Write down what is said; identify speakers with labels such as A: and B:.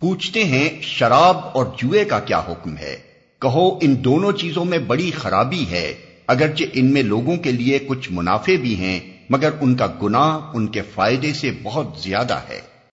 A: پوچھتے ہیں شراب اور جوئے کا کیا حکم ہے۔ کہو ان دونوں چیزوں میں بڑی خرابی ہے، اگرچہ ان میں لوگوں کے لیے کچھ منافع بھی ہیں، مگر ان کا گناہ ان کے فائدے سے بہت زیادہ ہے۔